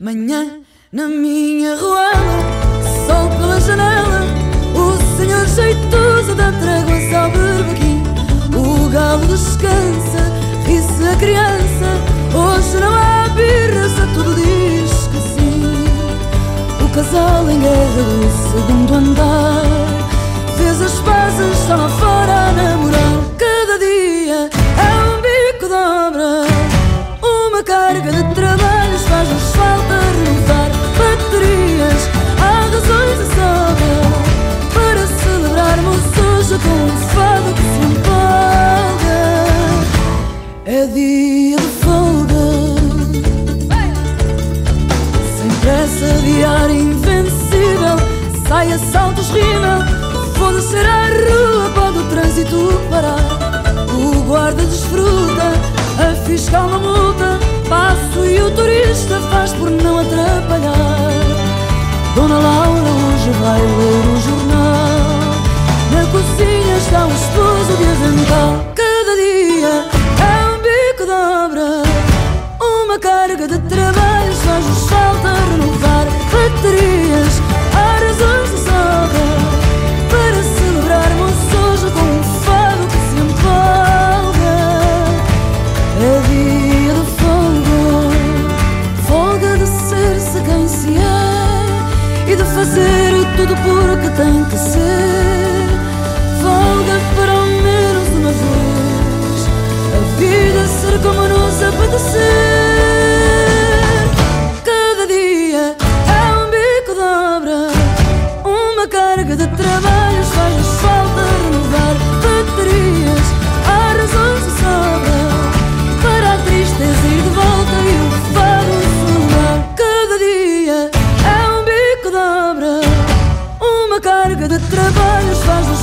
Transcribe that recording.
Manhã na minha ruela, sol pela janela, o senhor jeitoso dá tréguas ao berbequim. O galo descansa, ri-se a criança, hoje não há birras, a tudo diz que sim. O casal em guerra do segundo andar, fez as pazes, está lá fora fiscal uma multa. Passo e o turista faz por não atrapalhar. Dona Laura hoje vai ler o jornal. Na cozinha está o esposo de avental. Cada dia é um bico de obra. Uma carga de trabalhos faz-nos falta fazer tudo porque tem que ser. de trabalho faz